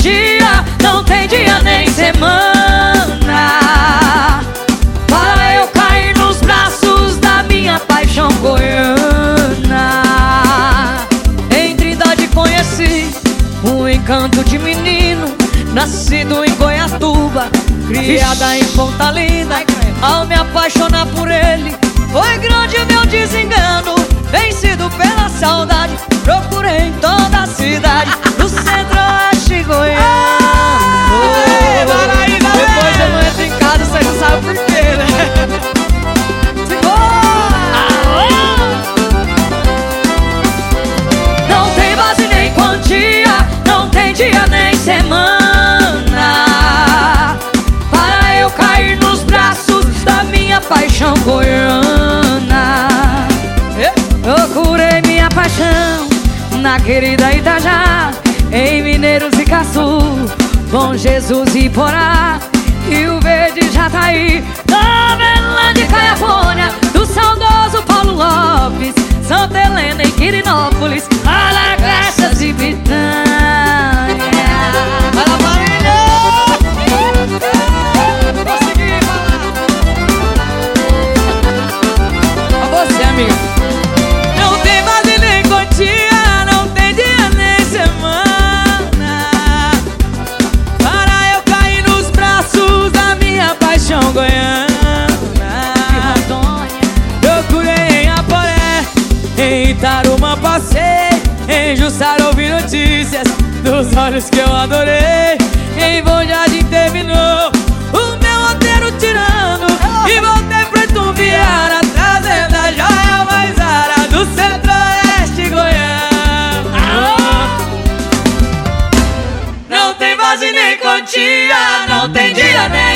dia, não tem dia nem semana. Para eu cair nos braços da minha paixão goiana. Em Trindade conheci um encanto de menino Nascido em Goiatuba, criada em Pontalina. Ao me apaixonar por ele, foi grande meu desengano. Vencido pela saudade, procurei todas paixão na querida Itajá Em Mineiros e Caçu, com Jesus e Porá E o verde já tá aí Na Belândia e Caiapônia Do saudoso Paulo Lopes Santa Helena e Quirinópolis Alagraças e Pitã Taruma passei Em Jussara ouvi notícias Dos olhos que eu adorei. Em Bom Jardim terminou O meu roteiro tirando E voltei pra Itumbiara Trazendo a joia mais rara Do centro-oeste goiano. Não tem base nem quantia Não tem dia nem